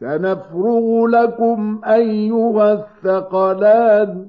سَنَفْرُغُ لَكُمْ أيها الثَّقَلَانِ.